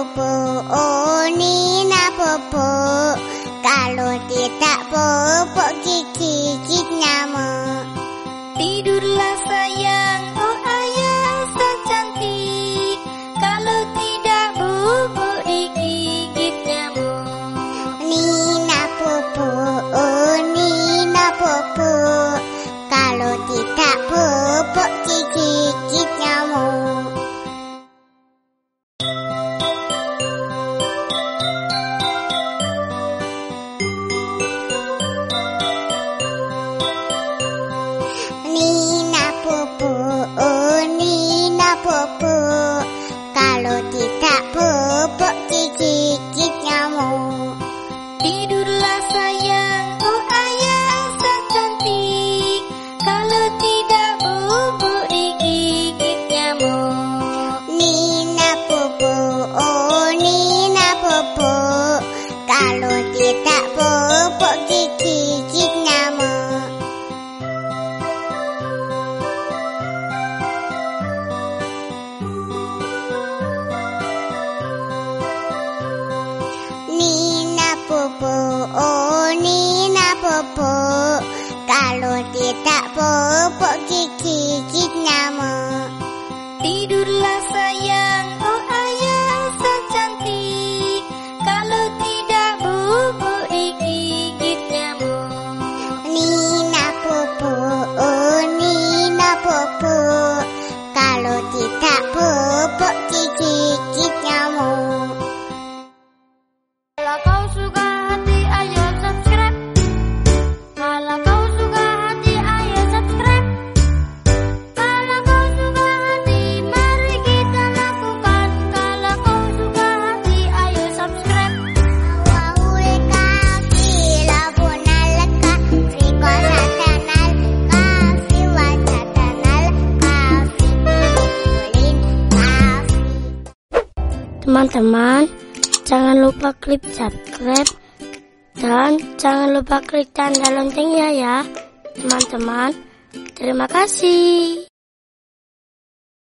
popo oh, Onina popo. Kalau tidak popo Gigit nyamuk. Tidurlah sayang Oh Oh. teman-teman, jangan lupa klik subscribe dan jangan lupa klik tanda loncengnya ya, teman-teman. Terima kasih.